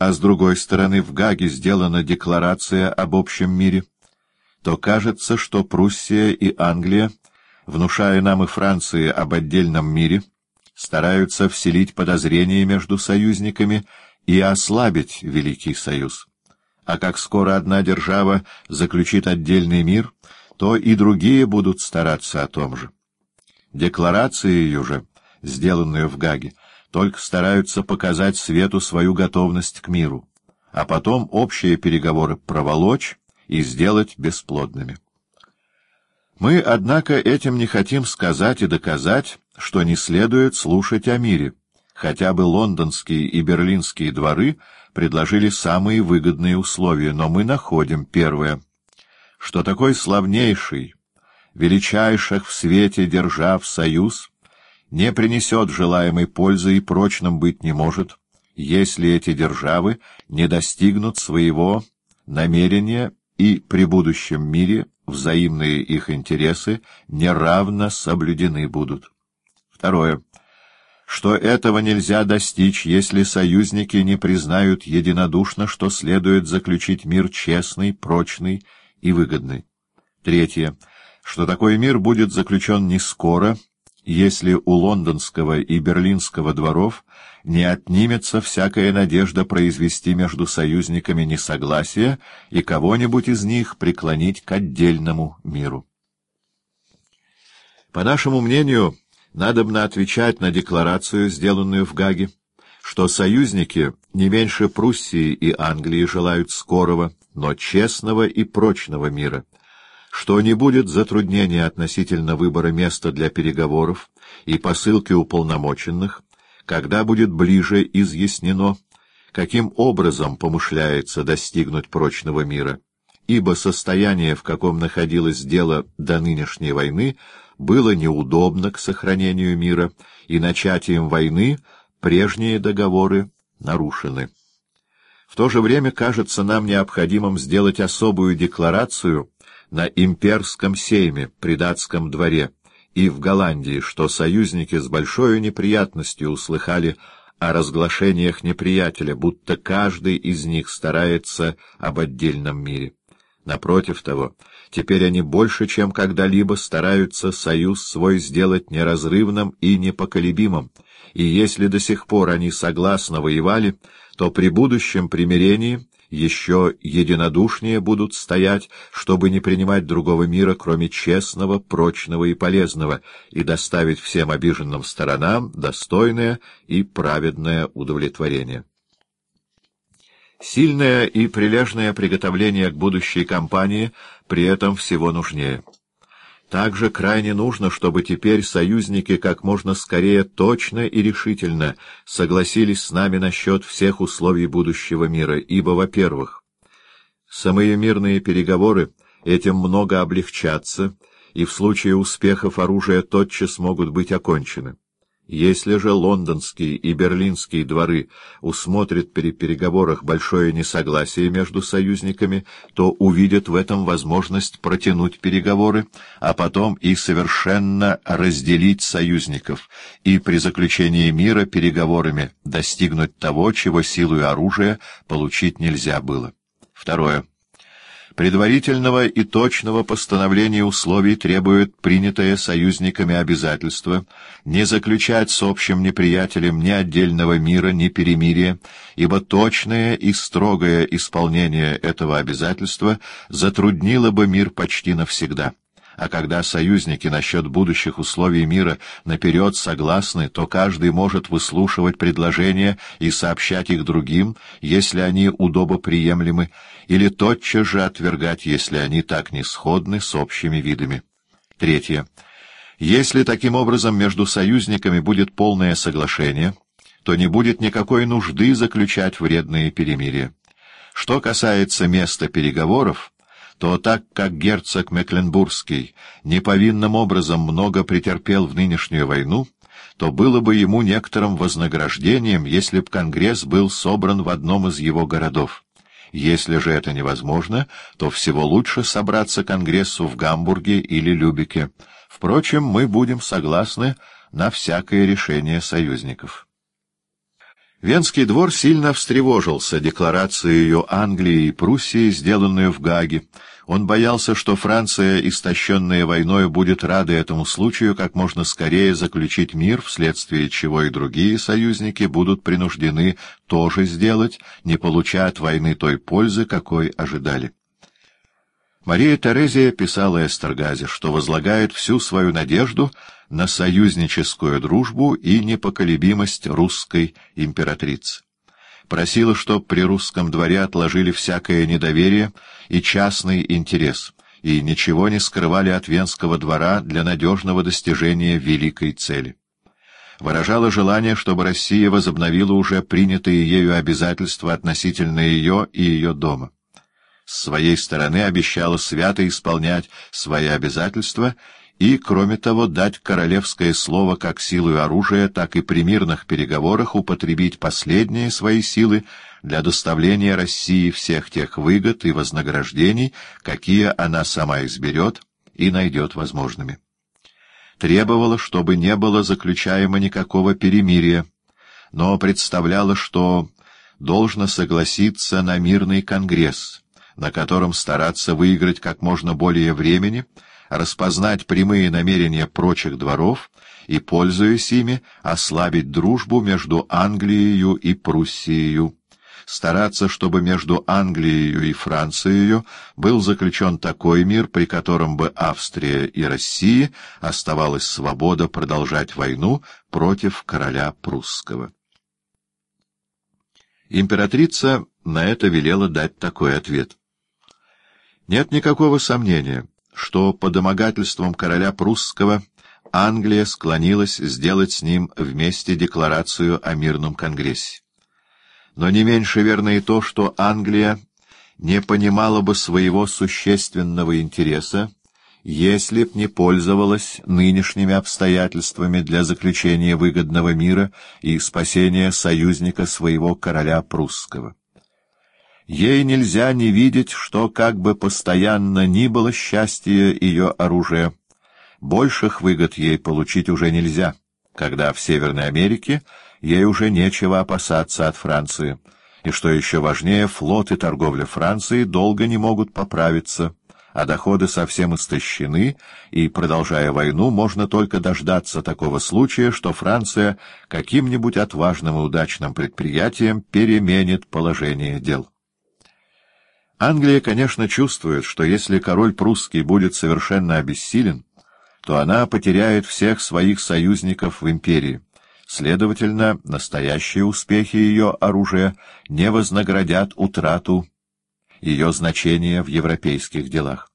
а с другой стороны в Гаге сделана декларация об общем мире, то кажется, что Пруссия и Англия, внушая нам и Франции об отдельном мире, стараются вселить подозрения между союзниками и ослабить Великий Союз. А как скоро одна держава заключит отдельный мир, то и другие будут стараться о том же. Декларация ее же, сделанную в Гаге, только стараются показать свету свою готовность к миру, а потом общие переговоры проволочь и сделать бесплодными. Мы, однако, этим не хотим сказать и доказать, что не следует слушать о мире, хотя бы лондонские и берлинские дворы предложили самые выгодные условия, но мы находим, первое, что такой славнейший, величайших в свете держав союз не принесет желаемой пользы и прочным быть не может, если эти державы не достигнут своего намерения и при будущем мире взаимные их интересы неравно соблюдены будут. Второе. Что этого нельзя достичь, если союзники не признают единодушно, что следует заключить мир честный, прочный и выгодный. Третье. Что такой мир будет заключен не скоро, если у лондонского и берлинского дворов не отнимется всякая надежда произвести между союзниками несогласие и кого-нибудь из них преклонить к отдельному миру. По нашему мнению, надобно отвечать на декларацию, сделанную в Гаге, что союзники не меньше Пруссии и Англии желают скорого, но честного и прочного мира, что не будет затруднения относительно выбора места для переговоров и посылки уполномоченных, когда будет ближе изъяснено, каким образом помышляется достигнуть прочного мира, ибо состояние, в каком находилось дело до нынешней войны, было неудобно к сохранению мира, и начатием войны прежние договоры нарушены. В то же время кажется нам необходимым сделать особую декларацию на имперском сейме при датском дворе и в Голландии, что союзники с большой неприятностью услыхали о разглашениях неприятеля, будто каждый из них старается об отдельном мире. Напротив того, теперь они больше, чем когда-либо стараются союз свой сделать неразрывным и непоколебимым, и если до сих пор они согласно воевали, то при будущем примирении еще единодушнее будут стоять, чтобы не принимать другого мира, кроме честного, прочного и полезного, и доставить всем обиженным сторонам достойное и праведное удовлетворение. Сильное и прилежное приготовление к будущей кампании при этом всего нужнее. Также крайне нужно, чтобы теперь союзники как можно скорее точно и решительно согласились с нами насчет всех условий будущего мира, ибо, во-первых, самые мирные переговоры этим много облегчатся, и в случае успехов оружия тотчас могут быть окончены. Если же лондонские и берлинские дворы усмотрят при переговорах большое несогласие между союзниками, то увидят в этом возможность протянуть переговоры, а потом и совершенно разделить союзников, и при заключении мира переговорами достигнуть того, чего силой оружия получить нельзя было. Второе. Предварительного и точного постановления условий требует принятое союзниками обязательство не заключать с общим неприятелем ни отдельного мира, ни перемирия, ибо точное и строгое исполнение этого обязательства затруднило бы мир почти навсегда а когда союзники насчет будущих условий мира наперед согласны, то каждый может выслушивать предложения и сообщать их другим, если они удобоприемлемы, или тотчас же отвергать, если они так не сходны с общими видами. Третье. Если таким образом между союзниками будет полное соглашение, то не будет никакой нужды заключать вредные перемирия. Что касается места переговоров, то так как герцог Мекленбургский неповинным образом много претерпел в нынешнюю войну, то было бы ему некоторым вознаграждением, если б Конгресс был собран в одном из его городов. Если же это невозможно, то всего лучше собраться Конгрессу в Гамбурге или Любике. Впрочем, мы будем согласны на всякое решение союзников. Венский двор сильно встревожился декларацией Англии и Пруссии, сделанную в Гаге. Он боялся, что Франция, истощенная войной, будет рада этому случаю как можно скорее заключить мир, вследствие чего и другие союзники будут принуждены тоже сделать, не получая от войны той пользы, какой ожидали. Мария Терезия писала Эстергазе, что возлагает всю свою надежду на союзническую дружбу и непоколебимость русской императрицы. Просила, чтоб при русском дворе отложили всякое недоверие и частный интерес, и ничего не скрывали от Венского двора для надежного достижения великой цели. Выражала желание, чтобы Россия возобновила уже принятые ею обязательства относительно ее и ее дома с своей стороны обещала свято исполнять свои обязательства и, кроме того, дать королевское слово как силу оружия, так и при мирных переговорах употребить последние свои силы для доставления России всех тех выгод и вознаграждений, какие она сама изберет и найдет возможными. Требовала, чтобы не было заключаемо никакого перемирия, но представляла, что должно согласиться на мирный конгресс — на котором стараться выиграть как можно более времени, распознать прямые намерения прочих дворов и, пользуясь ими, ослабить дружбу между Англией и Пруссией, стараться, чтобы между Англией и Францией был заключен такой мир, при котором бы Австрия и Россия оставалась свобода продолжать войну против короля прусского. Императрица на это велела дать такой ответ. Нет никакого сомнения, что по домогательствам короля прусского Англия склонилась сделать с ним вместе декларацию о мирном конгрессе. Но не меньше верно и то, что Англия не понимала бы своего существенного интереса, если б не пользовалась нынешними обстоятельствами для заключения выгодного мира и спасения союзника своего короля прусского. Ей нельзя не видеть, что как бы постоянно ни было счастье ее оружия, больших выгод ей получить уже нельзя, когда в Северной Америке ей уже нечего опасаться от Франции, и, что еще важнее, флот и торговля Франции долго не могут поправиться, а доходы совсем истощены, и, продолжая войну, можно только дождаться такого случая, что Франция каким-нибудь отважным и удачным предприятием переменит положение дел. Англия, конечно, чувствует, что если король прусский будет совершенно обессилен, то она потеряет всех своих союзников в империи. Следовательно, настоящие успехи ее оружия не вознаградят утрату ее значения в европейских делах.